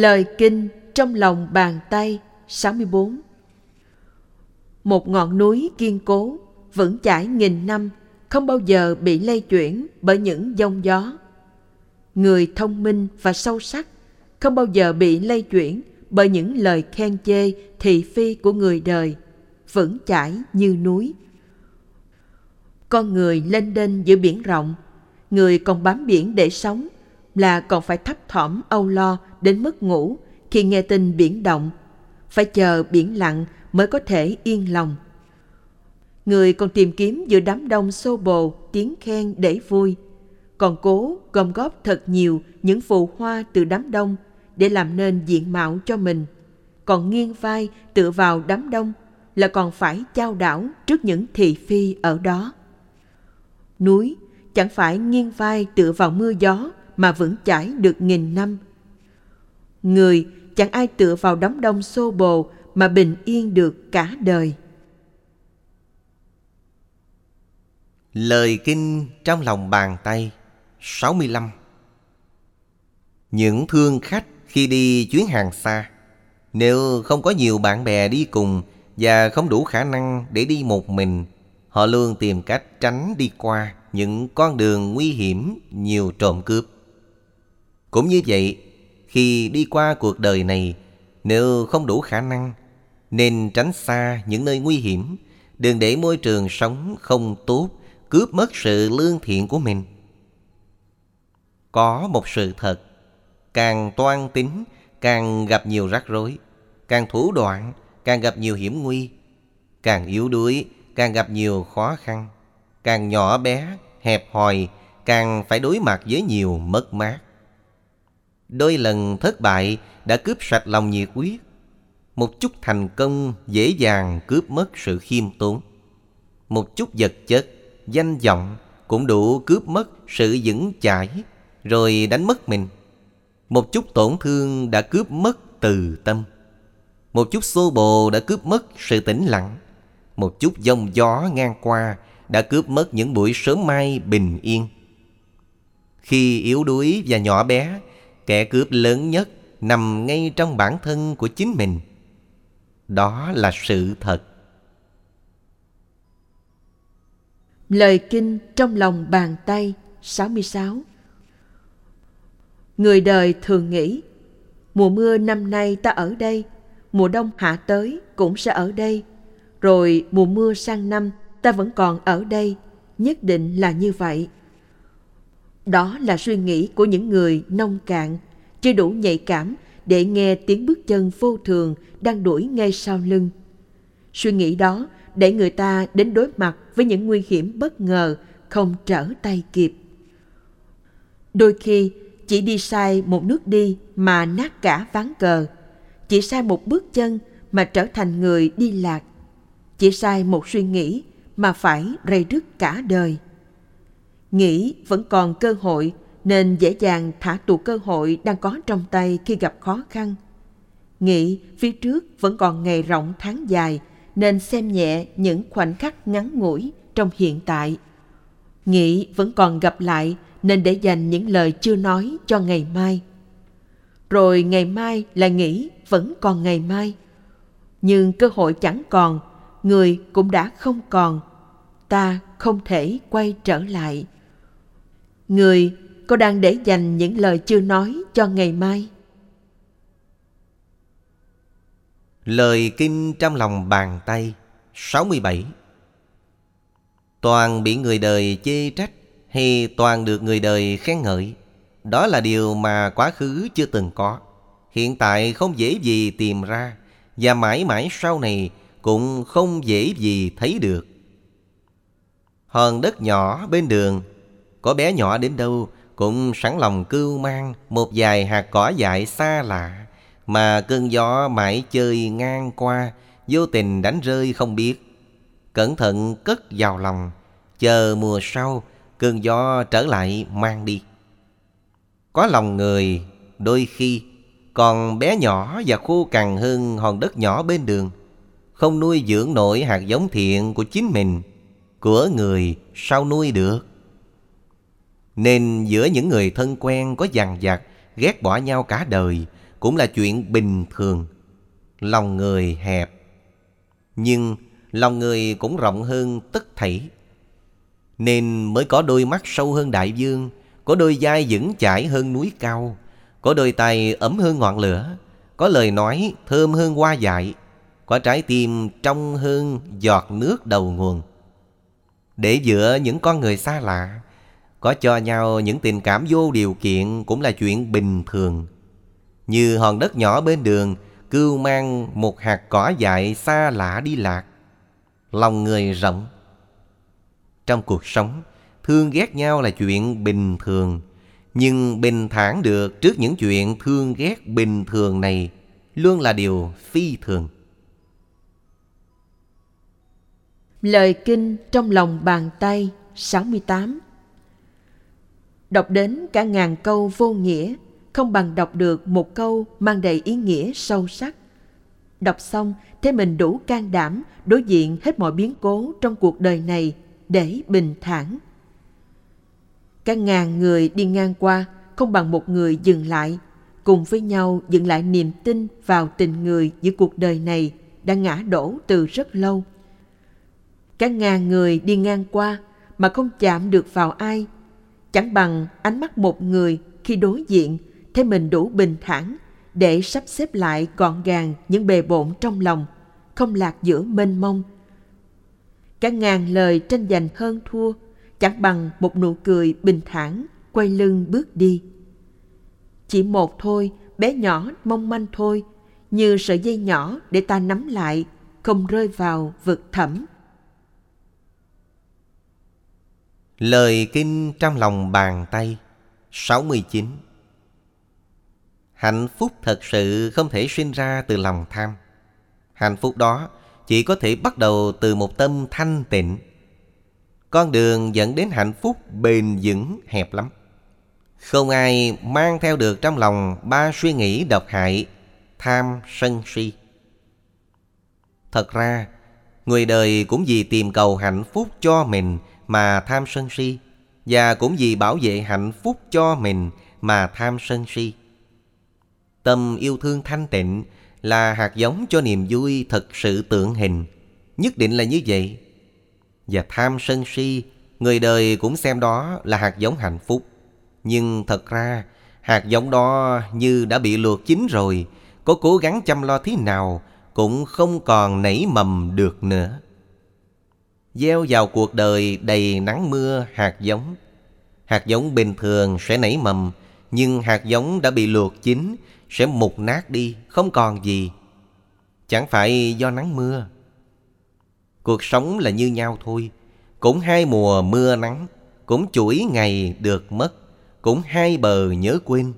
Lời kinh trong lòng bàn tay 64 Một ngọn núi kiên cố, vững chãi nghìn năm, không bao giờ bị lay chuyển bởi những giông gió. Người thông minh và sâu sắc không bao giờ bị lay chuyển bởi những lời khen chê thị phi của người đời, vững chãi như núi. Con người lên đên giữa biển rộng, người còn bám biển để sống là còn phải thấp thỏm âu lo đến mất ngủ khi nghe tin biển động, phải chờ biển lặng mới có thể yên lòng. Người còn tìm kiếm giữa đám đông xô bồ tiếng khen để vui, còn cố gom góp thật nhiều những phù hoa từ đám đông để làm nên diện mạo cho mình. Còn nghiêng vai tựa vào đám đông là còn phải trao đảo trước những thị phi ở đó. Núi chẳng phải nghiêng vai tựa vào mưa gió mà vững chãi được nghìn năm. Người chẳng ai tựa vào đám đông xô bồ mà bình yên được cả đời. Lời kinh trong lòng bàn tay 65 Những thương khách khi đi chuyến hàng xa, Nếu không có nhiều bạn bè đi cùng Và không đủ khả năng để đi một mình, Họ luôn tìm cách tránh đi qua những con đường nguy hiểm nhiều trộm cướp cũng như vậy, khi đi qua cuộc đời này, nếu không đủ khả năng, nên tránh xa những nơi nguy hiểm, đừng để môi trường sống không tốt cướp mất sự lương thiện của mình. Có một sự thật, càng toan tính, càng gặp nhiều rắc rối, càng thủ đoạn, càng gặp nhiều hiểm nguy, càng yếu đuối, càng gặp nhiều khó khăn, càng nhỏ bé, hẹp hòi, càng phải đối mặt với nhiều mất mát. Đôi lần thất bại đã cướp sạch lòng nhiệt huyết, Một chút thành công dễ dàng cướp mất sự khiêm tốn. Một chút vật chất, danh vọng cũng đủ cướp mất sự vững chãi rồi đánh mất mình. Một chút tổn thương đã cướp mất từ tâm. Một chút xô bồ đã cướp mất sự tĩnh lặng. Một chút giông gió ngang qua đã cướp mất những buổi sớm mai bình yên. Khi yếu đuối và nhỏ bé, Kẻ cướp lớn nhất nằm ngay trong bản thân của chính mình. Đó là sự thật. Lời kinh trong lòng bàn tay 66 Người đời thường nghĩ, Mùa mưa năm nay ta ở đây, Mùa đông hạ tới cũng sẽ ở đây, Rồi mùa mưa sang năm ta vẫn còn ở đây Nhất định là như vậy đó là suy nghĩ của những người nông cạn, chưa đủ nhạy cảm để nghe tiếng bước chân vô thường đang đuổi ngay sau lưng. Suy nghĩ đó để người ta đến đối mặt với những nguy hiểm bất ngờ không trở tay kịp. Đôi khi chỉ đi sai một nước đi mà nát cả ván cờ, chỉ sai một bước chân mà trở thành người đi lạc, chỉ sai một suy nghĩ mà phải rầy rứt cả đời nghĩ vẫn còn cơ hội nên dễ dàng thả tù cơ hội đang có trong tay khi gặp khó khăn. Nghĩ phía trước vẫn còn ngày rộng tháng dài nên xem nhẹ những khoảnh khắc ngắn ngủi trong hiện tại. Nghĩ vẫn còn gặp lại nên để dành những lời chưa nói cho ngày mai. Rồi ngày mai là nghĩ vẫn còn ngày mai. Nhưng cơ hội chẳng còn, người cũng đã không còn. Ta không thể quay trở lại. Người có đang để dành những lời chưa nói cho ngày mai? Lời kinh trong lòng bàn tay 67 Toàn bị người đời chê trách hay toàn được người đời khen ngợi, Đó là điều mà quá khứ chưa từng có. Hiện tại không dễ gì tìm ra Và mãi mãi sau này cũng không dễ gì thấy được. Hòn đất nhỏ bên đường có bé nhỏ đến đâu cũng sẵn lòng cưu mang một vài hạt cỏ dại xa lạ mà cơn gió mãi chơi ngang qua, vô tình đánh rơi không biết. Cẩn thận cất vào lòng, chờ mùa sau cơn gió trở lại mang đi. Có lòng người đôi khi còn bé nhỏ và khô cằn hơn hòn đất nhỏ bên đường, không nuôi dưỡng nổi hạt giống thiện của chính mình, của người sao nuôi được. Nên giữa những người thân quen có dằn vặt Ghét bỏ nhau cả đời cũng là chuyện bình thường. Lòng người hẹp. Nhưng lòng người cũng rộng hơn tất thảy. Nên mới có đôi mắt sâu hơn đại dương, có đôi vai vững chãi hơn núi cao, có đôi tay ấm hơn ngọn lửa, có lời nói thơm hơn hoa dại, có trái tim trong hơn giọt nước đầu nguồn. Để giữa những con người xa lạ, có cho nhau những tình cảm vô điều kiện cũng là chuyện bình thường. Như hòn đất nhỏ bên đường, cưu mang một hạt cỏ dại xa lạ đi lạc. Lòng người rộng. Trong cuộc sống, thương ghét nhau là chuyện bình thường. Nhưng bình thản được trước những chuyện thương ghét bình thường này luôn là điều phi thường. Lời kinh trong lòng bàn tay 68 Đọc đến cả ngàn câu vô nghĩa, không bằng đọc được một câu mang đầy ý nghĩa sâu sắc. Đọc xong, thế mình đủ can đảm đối diện hết mọi biến cố trong cuộc đời này để bình thản. Cả ngàn người đi ngang qua, không bằng một người dừng lại, cùng với nhau dựng lại niềm tin vào tình người giữa cuộc đời này đã ngã đổ từ rất lâu. Cả ngàn người đi ngang qua mà không chạm được vào ai Chẳng bằng ánh mắt một người khi đối diện thấy mình đủ bình thản để sắp xếp lại gọn gàng những bề bộn trong lòng, không lạc giữa mênh mông. Cả ngàn lời tranh giành hơn thua, chẳng bằng một nụ cười bình thản quay lưng bước đi. Chỉ một thôi, bé nhỏ mong manh thôi, như sợi dây nhỏ để ta nắm lại, không rơi vào vực thẳm. Lời kinh trong lòng bàn tay 69 Hạnh phúc thật sự không thể sinh ra từ lòng tham. Hạnh phúc đó chỉ có thể bắt đầu từ một tâm thanh tịnh. Con đường dẫn đến hạnh phúc bền vững hẹp lắm. Không ai mang theo được trong lòng ba suy nghĩ độc hại, tham, sân, si. Thật ra, người đời cũng vì tìm cầu hạnh phúc cho mình mà tham sân si và cũng vì bảo vệ hạnh phúc cho mình mà tham sân si. Tâm yêu thương thanh tịnh là hạt giống cho niềm vui thật sự tượng hình, nhất định là như vậy. Và tham sân si, người đời cũng xem đó là hạt giống hạnh phúc. Nhưng thật ra, hạt giống đó như đã bị luộc chín rồi, có cố gắng chăm lo thế nào cũng không còn nảy mầm được nữa gieo vào cuộc đời đầy nắng mưa hạt giống. Hạt giống bình thường sẽ nảy mầm, nhưng hạt giống đã bị luộc chín, sẽ mục nát đi, không còn gì. Chẳng phải do nắng mưa. Cuộc sống là như nhau thôi, cũng hai mùa mưa nắng, cũng chuỗi ngày được mất, cũng hai bờ nhớ quên.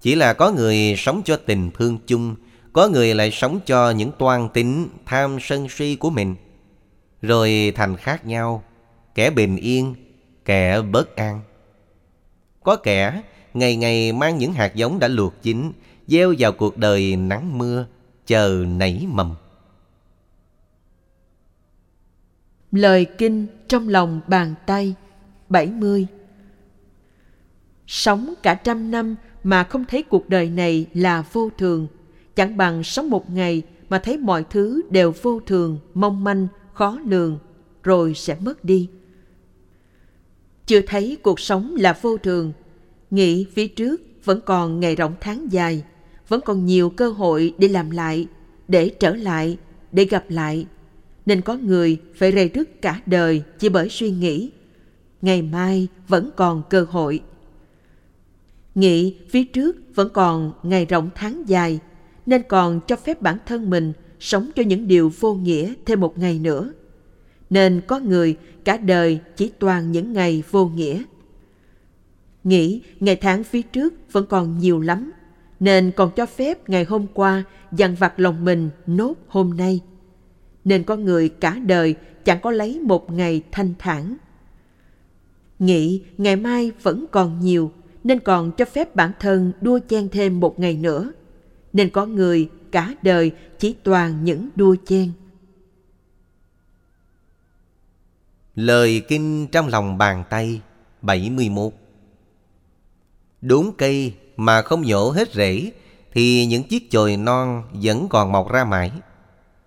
Chỉ là có người sống cho tình thương chung, có người lại sống cho những toan tính, tham sân si của mình – rồi thành khác nhau, kẻ bình yên, kẻ bất an. Có kẻ ngày ngày mang những hạt giống đã luộc chín, gieo vào cuộc đời nắng mưa, chờ nảy mầm. Lời kinh trong lòng bàn tay 70 Sống cả trăm năm mà không thấy cuộc đời này là vô thường, chẳng bằng sống một ngày mà thấy mọi thứ đều vô thường, mong manh, khó lường, rồi sẽ mất đi. Chưa thấy cuộc sống là vô thường, nghĩ phía trước vẫn còn ngày rộng tháng dài, vẫn còn nhiều cơ hội để làm lại, để trở lại, để gặp lại. Nên có người phải rầy rứt cả đời chỉ bởi suy nghĩ, ngày mai vẫn còn cơ hội. Nghĩ phía trước vẫn còn ngày rộng tháng dài, nên còn cho phép bản thân mình sống cho những điều vô nghĩa thêm một ngày nữa. Nên có người cả đời chỉ toàn những ngày vô nghĩa. Nghĩ ngày tháng phía trước vẫn còn nhiều lắm, nên còn cho phép ngày hôm qua dằn vặt lòng mình nốt hôm nay. Nên có người cả đời chẳng có lấy một ngày thanh thản. Nghĩ ngày mai vẫn còn nhiều, nên còn cho phép bản thân đua chen thêm một ngày nữa. Nên có người cả đời, chỉ toàn những đua chen. Lời kinh trong lòng bàn tay 71 Đốn cây mà không nhổ hết rễ, Thì những chiếc chồi non vẫn còn mọc ra mãi.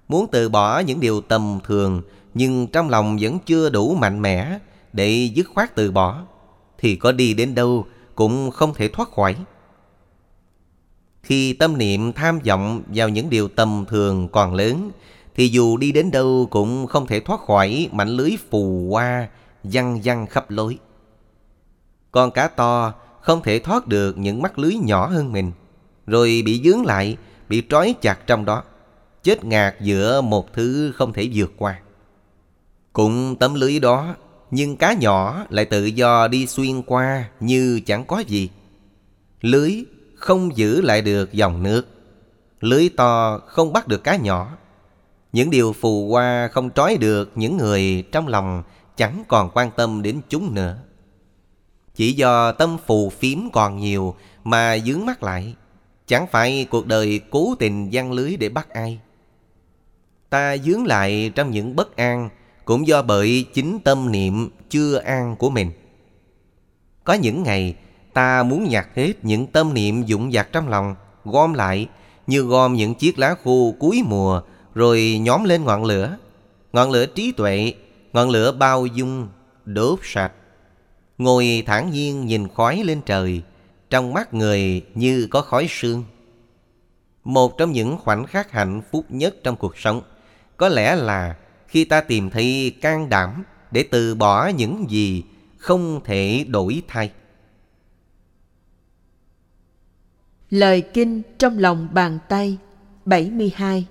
Muốn từ bỏ những điều tầm thường, Nhưng trong lòng vẫn chưa đủ mạnh mẽ Để dứt khoát từ bỏ, Thì có đi đến đâu cũng không thể thoát khỏi. Khi tâm niệm tham vọng vào những điều tầm thường còn lớn Thì dù đi đến đâu cũng không thể thoát khỏi mảnh lưới phù hoa Văng văng khắp lối. Con cá to không thể thoát được những mắt lưới nhỏ hơn mình Rồi bị dướng lại, bị trói chặt trong đó Chết ngạt giữa một thứ không thể vượt qua. Cũng tấm lưới đó Nhưng cá nhỏ lại tự do đi xuyên qua như chẳng có gì. Lưới không giữ lại được dòng nước Lưới to không bắt được cá nhỏ Những điều phù hoa không trói được những người trong lòng chẳng còn quan tâm đến chúng nữa chỉ do tâm phù phiếm còn nhiều mà dướng mắt lại. Chẳng phải cuộc đời cố tình giăng lưới để bắt ai. Ta dướng lại trong những bất an cũng do bởi chính tâm niệm chưa an của mình. Có những ngày ta muốn nhặt hết những tâm niệm dụng dặt trong lòng, gom lại như gom những chiếc lá khô cuối mùa rồi nhóm lên ngọn lửa. Ngọn lửa trí tuệ, ngọn lửa bao dung, đốt sạch. Ngồi thản nhiên nhìn khói lên trời Trong mắt người như có khói sương. Một trong những khoảnh khắc hạnh phúc nhất trong cuộc sống Có lẽ là khi ta tìm thấy can đảm Để từ bỏ những gì không thể đổi thay. Lời kinh trong lòng bàn tay 72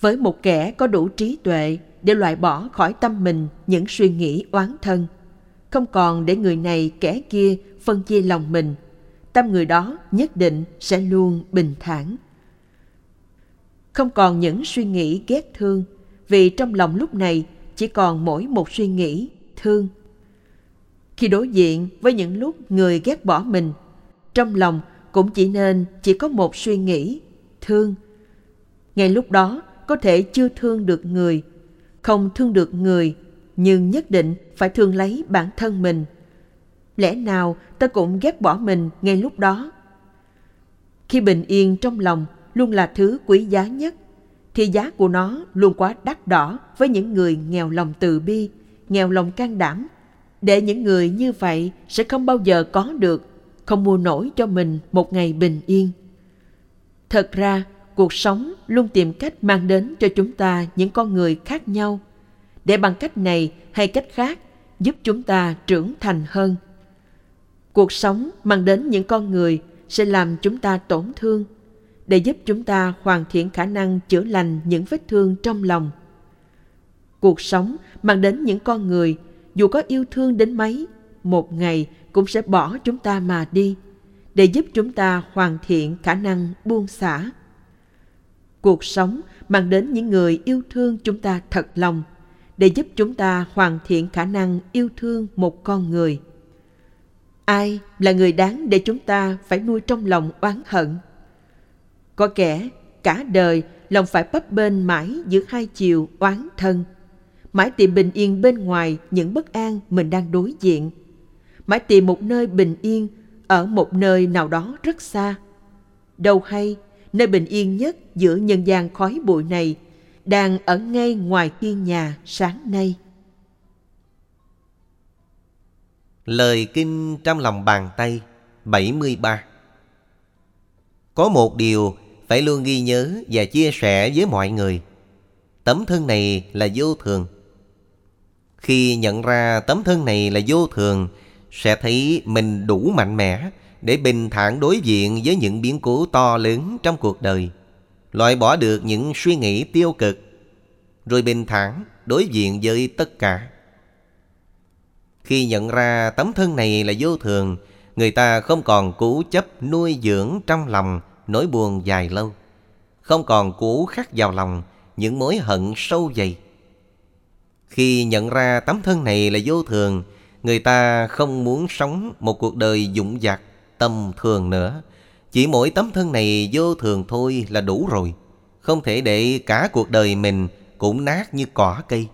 Với một kẻ có đủ trí tuệ để loại bỏ khỏi tâm mình những suy nghĩ oán thân, không còn để người này kẻ kia phân chia lòng mình, tâm người đó nhất định sẽ luôn bình thản. Không còn những suy nghĩ ghét thương, vì trong lòng lúc này chỉ còn mỗi một suy nghĩ thương. Khi đối diện với những lúc người ghét bỏ mình trong lòng cũng chỉ nên chỉ có một suy nghĩ, thương. Ngay lúc đó có thể chưa thương được người, không thương được người, nhưng nhất định phải thương lấy bản thân mình. Lẽ nào ta cũng ghét bỏ mình ngay lúc đó? Khi bình yên trong lòng luôn là thứ quý giá nhất, thì giá của nó luôn quá đắt đỏ với những người nghèo lòng từ bi, nghèo lòng can đảm. Để những người như vậy sẽ không bao giờ có được không mua nổi cho mình một ngày bình yên. Thật ra, cuộc sống luôn tìm cách mang đến cho chúng ta những con người khác nhau. Để bằng cách này hay cách khác, giúp chúng ta trưởng thành hơn. Cuộc sống mang đến những con người sẽ làm chúng ta tổn thương, để giúp chúng ta hoàn thiện khả năng chữa lành những vết thương trong lòng. Cuộc sống mang đến những con người, dù có yêu thương đến mấy, một ngày cũng sẽ bỏ chúng ta mà đi, để giúp chúng ta hoàn thiện khả năng buông xả. Cuộc sống mang đến những người yêu thương chúng ta thật lòng, để giúp chúng ta hoàn thiện khả năng yêu thương một con người. Ai là người đáng để chúng ta phải nuôi trong lòng oán hận? Có kẻ cả đời lòng phải bấp bênh mãi giữa hai chiều oán thân, mãi tìm bình yên bên ngoài những bất an mình đang đối diện mãi tìm một nơi bình yên ở một nơi nào đó rất xa đâu hay nơi bình yên nhất giữa nhân gian khói bụi này đang ở ngay ngoài hiên nhà sáng nay. Lời kinh trong lòng bàn tay 73 Có một điều phải luôn ghi nhớ và chia sẻ với mọi người. Tấm thân này là vô thường. Khi nhận ra tấm thân này là vô thường, sẽ thấy mình đủ mạnh mẽ để bình thản đối diện với những biến cố to lớn trong cuộc đời loại bỏ được những suy nghĩ tiêu cực, rồi bình thản đối diện với tất cả. Khi nhận ra tấm thân này là vô thường, người ta không còn cố chấp nuôi dưỡng trong lòng nỗi buồn dài lâu, không còn cố khắc vào lòng những mối hận sâu dày. Khi nhận ra tấm thân này là vô thường, người ta không muốn sống một cuộc đời dũng dạc, tầm thường nữa, chỉ mỗi tấm thân này vô thường thôi là đủ rồi. Không thể để cả cuộc đời mình cũng nát như cỏ cây.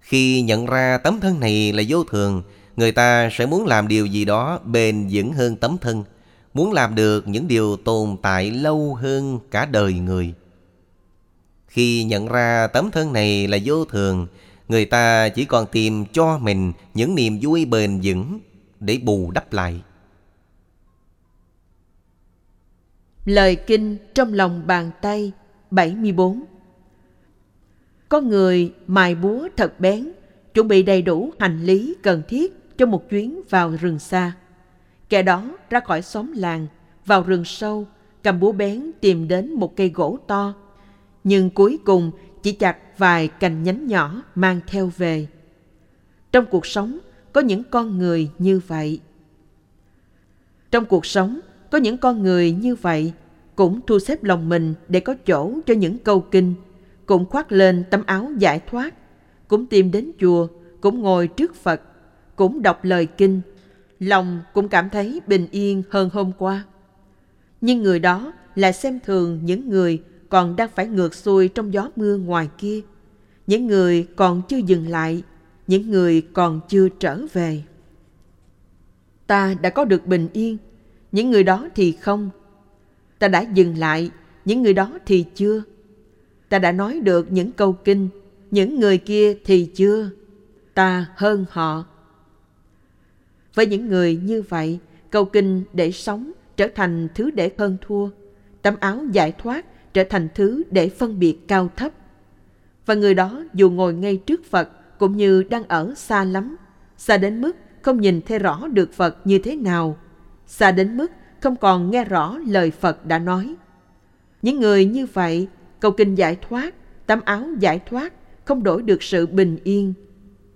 Khi nhận ra tấm thân này là vô thường Người ta sẽ muốn làm điều gì đó bền vững hơn tấm thân muốn làm được những điều tồn tại lâu hơn cả đời người. Khi nhận ra tấm thân này là vô thường, người ta chỉ còn tìm cho mình những niềm vui bền vững để bù đắp lại. Lời kinh trong lòng bàn tay 74 Có người mài búa thật bén, chuẩn bị đầy đủ hành lý cần thiết cho một chuyến vào rừng xa. Kẻ đó ra khỏi xóm làng, vào rừng sâu, cầm búa bén tìm đến một cây gỗ to. Nhưng cuối cùng chỉ chặt vài cành nhánh nhỏ mang theo về. Trong cuộc sống có những con người như vậy. Trong cuộc sống có những con người như vậy cũng thu xếp lòng mình để có chỗ cho những câu kinh, cũng khoác lên tấm áo giải thoát, cũng tìm đến chùa, cũng ngồi trước Phật, cũng đọc lời kinh, lòng cũng cảm thấy bình yên hơn hôm qua. Nhưng người đó lại xem thường những người còn đang phải ngược xuôi trong gió mưa ngoài kia, những người còn chưa dừng lại, những người còn chưa trở về. Ta đã có được bình yên, những người đó thì không. Ta đã dừng lại, những người đó thì chưa. Ta đã nói được những câu kinh, những người kia thì chưa. Ta hơn họ với những người như vậy, câu kinh để sống trở thành thứ để hơn thua, tấm áo giải thoát trở thành thứ để phân biệt cao thấp. Và người đó dù ngồi ngay trước Phật cũng như đang ở xa lắm, xa đến mức không nhìn thấy rõ được Phật như thế nào, xa đến mức không còn nghe rõ lời Phật đã nói. Những người như vậy, cầu kinh giải thoát, tấm áo giải thoát, không đổi được sự bình yên.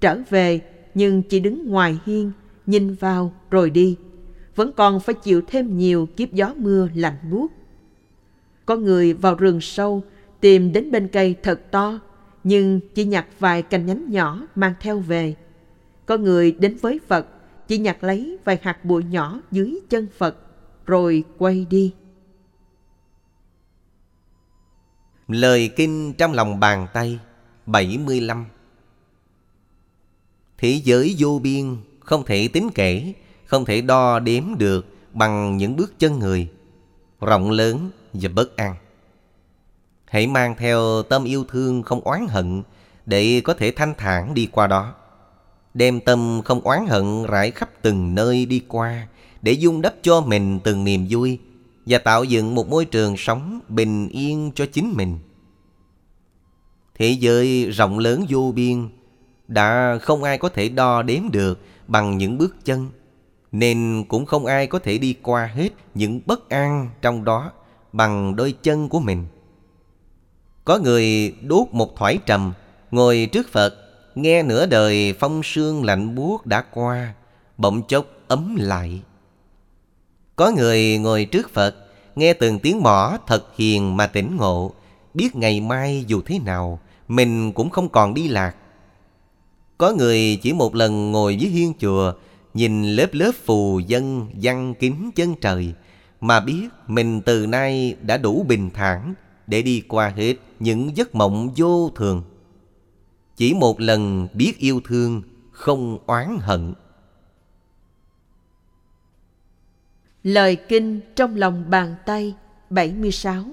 Trở về nhưng chỉ đứng ngoài hiên, nhìn vào rồi đi, vẫn còn phải chịu thêm nhiều kiếp gió mưa lạnh buốt. Có người vào rừng sâu tìm đến bên cây thật to, nhưng chỉ nhặt vài cành nhánh nhỏ mang theo về. Có người đến với Phật chỉ nhặt lấy vài hạt bụi nhỏ dưới chân Phật rồi quay đi. Lời kinh trong lòng bàn tay 75 Thế giới vô biên không thể tính kể, không thể đo đếm được bằng những bước chân người, rộng lớn và bất an. Hãy mang theo tâm yêu thương không oán hận để có thể thanh thản đi qua đó. Đem tâm không oán hận rải khắp từng nơi đi qua để dung đắp cho mình từng niềm vui và tạo dựng một môi trường sống bình yên cho chính mình. Thế giới rộng lớn vô biên đã không ai có thể đo đếm được bằng những bước chân, nên cũng không ai có thể đi qua hết những bất an trong đó bằng đôi chân của mình. Có người đốt một thoải trầm, ngồi trước Phật, nghe nửa đời phong sương lạnh buốt đã qua, bỗng chốc ấm lại. Có người ngồi trước Phật, nghe từng tiếng mỏ thật hiền mà tỉnh ngộ, biết ngày mai dù thế nào, mình cũng không còn đi lạc. Có người chỉ một lần ngồi dưới hiên chùa, nhìn lớp lớp phù dân văn kính chân trời, mà biết mình từ nay đã đủ bình thản để đi qua hết những giấc mộng vô thường. Chỉ một lần biết yêu thương, không oán hận. Lời kinh trong lòng bàn tay 76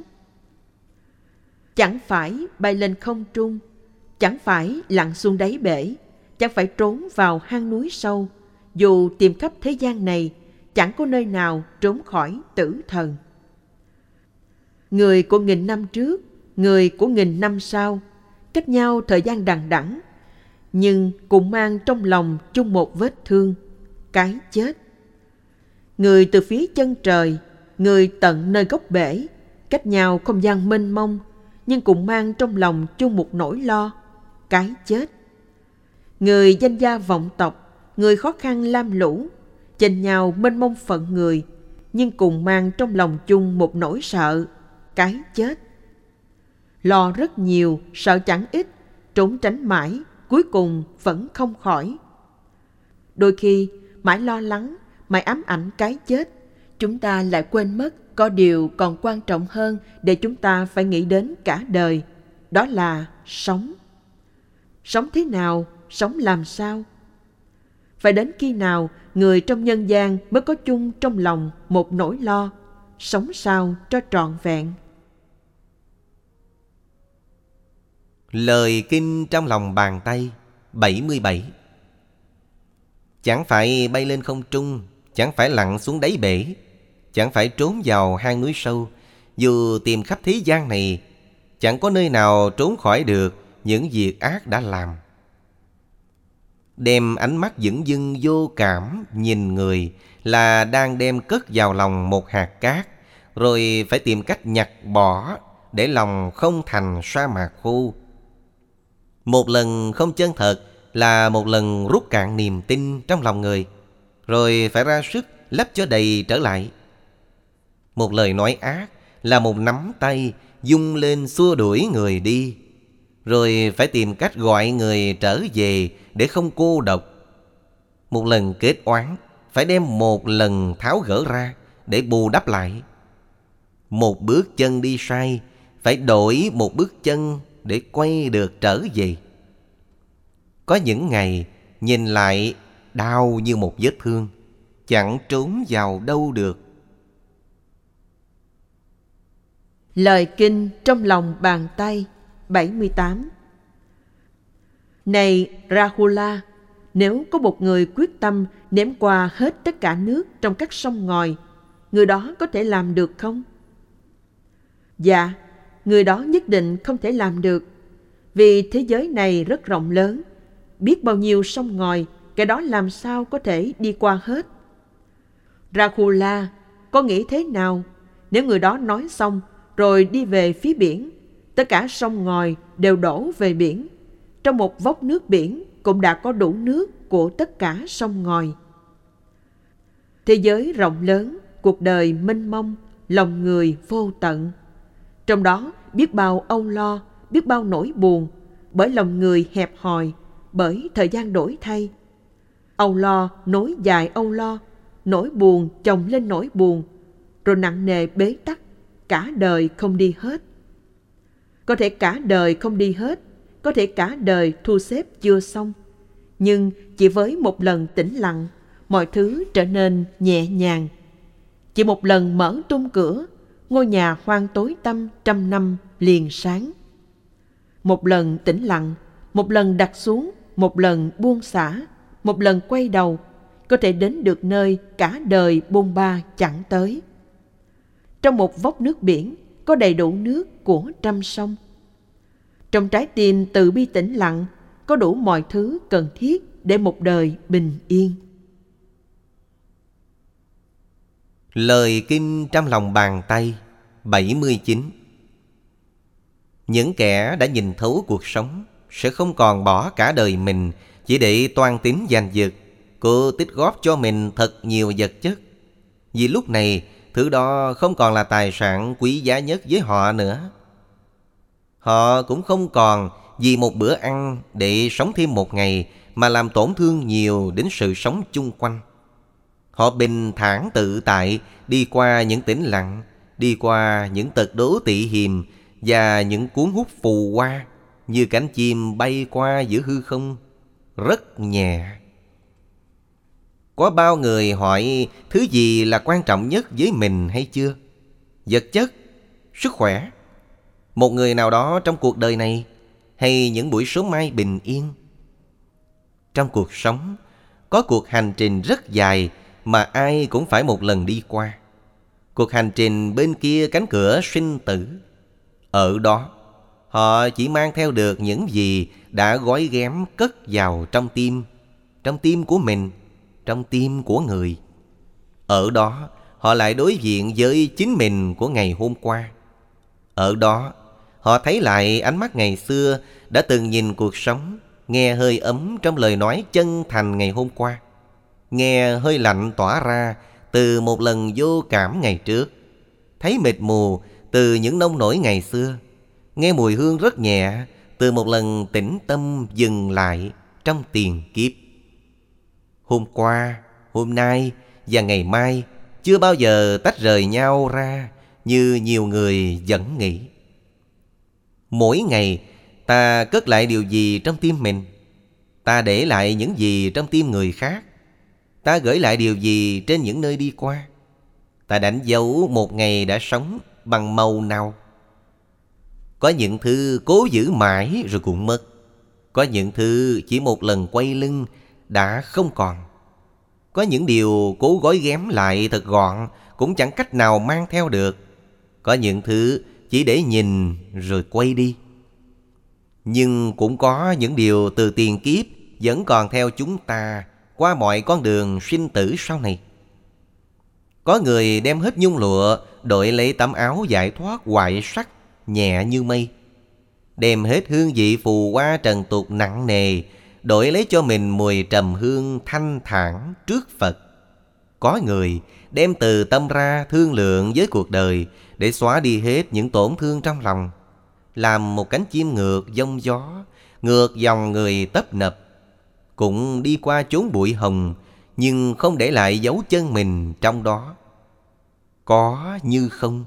Chẳng phải bay lên không trung, chẳng phải lặn xuống đáy bể, chẳng phải trốn vào hang núi sâu, dù tìm khắp thế gian này, chẳng có nơi nào trốn khỏi tử thần. Người của nghìn năm trước, người của nghìn năm sau, cách nhau thời gian đằng đẵng, nhưng cũng mang trong lòng chung một vết thương, cái chết. Người từ phía chân trời, người tận nơi gốc bể, cách nhau không gian mênh mông, nhưng cũng mang trong lòng chung một nỗi lo, cái chết người danh gia vọng tộc, người khó khăn lam lũ, chênh nhau mênh mông phận người, nhưng cùng mang trong lòng chung một nỗi sợ, cái chết. Lo rất nhiều, sợ chẳng ít, trốn tránh mãi, cuối cùng vẫn không khỏi. Đôi khi, mãi lo lắng, mãi ám ảnh cái chết, chúng ta lại quên mất có điều còn quan trọng hơn để chúng ta phải nghĩ đến cả đời, đó là sống. Sống thế nào sống làm sao phải đến khi nào người trong nhân gian mới có chung trong lòng một nỗi lo, sống sao cho trọn vẹn. Lời kinh trong lòng bàn tay 77 Chẳng phải bay lên không trung, Chẳng phải lặn xuống đáy bể, Chẳng phải trốn vào hang núi sâu, Dù tìm khắp thế gian này, Chẳng có nơi nào trốn khỏi được Những việc ác đã làm. Đem ánh mắt dững dưng vô cảm Nhìn người Là đang đem cất vào lòng một hạt cát Rồi phải tìm cách nhặt bỏ Để lòng không thành sa mạc khô một lần không chân thật là một lần rút cạn niềm tin trong lòng người, rồi phải ra sức lấp cho đầy trở lại. Một lời nói ác là một nắm tay dung lên xua đuổi người đi, rồi phải tìm cách gọi người trở về để không cô độc. Một lần kết oán phải đem một lần tháo gỡ ra để bù đắp lại. Một bước chân đi sai phải đổi một bước chân để quay được trở về. Có những ngày nhìn lại đau như một vết thương, chẳng trốn vào đâu được. Lời kinh trong lòng bàn tay 78 Này Rahula, nếu có một người quyết tâm ném qua hết tất cả nước trong các sông ngòi, người đó có thể làm được không? Dạ, người đó nhất định không thể làm được vì thế giới này rất rộng lớn. Biết bao nhiêu sông ngòi cái đó làm sao có thể đi qua hết? Rahula có nghĩ thế nào? Nếu người đó nói xong rồi đi về phía biển tất cả sông ngòi đều đổ về biển trong một vốc nước biển cũng đã có đủ nước của tất cả sông ngòi thế giới rộng lớn cuộc đời mênh mông lòng người vô tận trong đó biết bao âu lo biết bao nỗi buồn bởi lòng người hẹp hòi, bởi thời gian đổi thay. Âu lo nối dài âu lo, nỗi buồn chồng lên nỗi buồn, rồi nặng nề bế tắc, cả đời không đi hết. Có thể cả đời không đi hết, có thể cả đời thu xếp chưa xong. Nhưng chỉ với một lần tĩnh lặng, mọi thứ trở nên nhẹ nhàng. Chỉ một lần mở tung cửa, ngôi nhà hoang tối tăm trăm năm liền sáng một lần tĩnh lặng một lần đặt xuống một lần buông xả một lần quay đầu có thể đến được nơi cả đời bôn ba chẳng tới trong một vốc nước biển có đầy đủ nước của trăm sông. Trong trái tim từ bi tĩnh lặng có đủ mọi thứ cần thiết để một đời bình yên. Lời kinh trong lòng bàn tay 79 những kẻ đã nhìn thấu cuộc sống sẽ không còn bỏ cả đời mình chỉ để toan tính giành giật, cố tích góp cho mình thật nhiều vật chất. Vì lúc này, thứ đó không còn là tài sản quý giá nhất với họ nữa. Họ cũng không còn vì một bữa ăn để sống thêm một ngày mà làm tổn thương nhiều đến sự sống chung quanh. Họ bình thản tự tại đi qua những tĩnh lặng, đi qua những tật đố tị hiềm và những cuốn hút phù hoa như cánh chim bay qua giữa hư không rất nhẹ có bao người hỏi thứ gì là quan trọng nhất với mình hay chưa? Vật chất sức khỏe. Một người nào đó trong cuộc đời này hay những buổi sớm mai bình yên. Trong cuộc sống có cuộc hành trình rất dài mà ai cũng phải một lần đi qua. Cuộc hành trình bên kia cánh cửa sinh tử. Ở đó, họ chỉ mang theo được những gì đã gói ghém cất vào trong tim, trong tim của mình, trong tim của người. Ở đó, họ lại đối diện với chính mình của ngày hôm qua. Ở đó, họ thấy lại ánh mắt ngày xưa đã từng nhìn cuộc sống, nghe hơi ấm trong lời nói chân thành ngày hôm qua. Nghe hơi lạnh tỏa ra từ một lần vô cảm ngày trước. Thấy mệt mù từ những nông nổi ngày xưa nghe mùi hương rất nhẹ từ một lần tĩnh tâm dừng lại trong tiền kiếp hôm qua, hôm nay và ngày mai chưa bao giờ tách rời nhau ra như nhiều người vẫn nghĩ. Mỗi ngày, ta cất lại điều gì trong tim mình? Ta để lại những gì trong tim người khác? Ta gửi lại điều gì trên những nơi đi qua? Ta đánh dấu một ngày đã sống bằng màu nào? Có những thứ cố giữ mãi rồi cũng mất. Có những thứ chỉ một lần quay lưng đã không còn. Có những điều cố gói ghém lại thật gọn, Cũng chẳng cách nào mang theo được. Có những thứ chỉ để nhìn rồi quay đi. Nhưng cũng có những điều từ tiền kiếp Vẫn còn theo chúng ta Qua mọi con đường sinh tử sau này. Có người đem hết nhung lụa, Đội lấy tấm áo giải thoát hoại sắc, Nhẹ như mây. Đem hết hương vị phù hoa trần tục nặng nề Đổi lấy cho mình mùi trầm hương thanh thản trước Phật Có người đem từ tâm ra thương lượng với cuộc đời để xóa đi hết những tổn thương trong lòng. Làm một cánh chim ngược dông gió, ngược dòng người tấp nập. Cũng đi qua chốn bụi hồng, nhưng không để lại dấu chân mình trong đó. Có như không.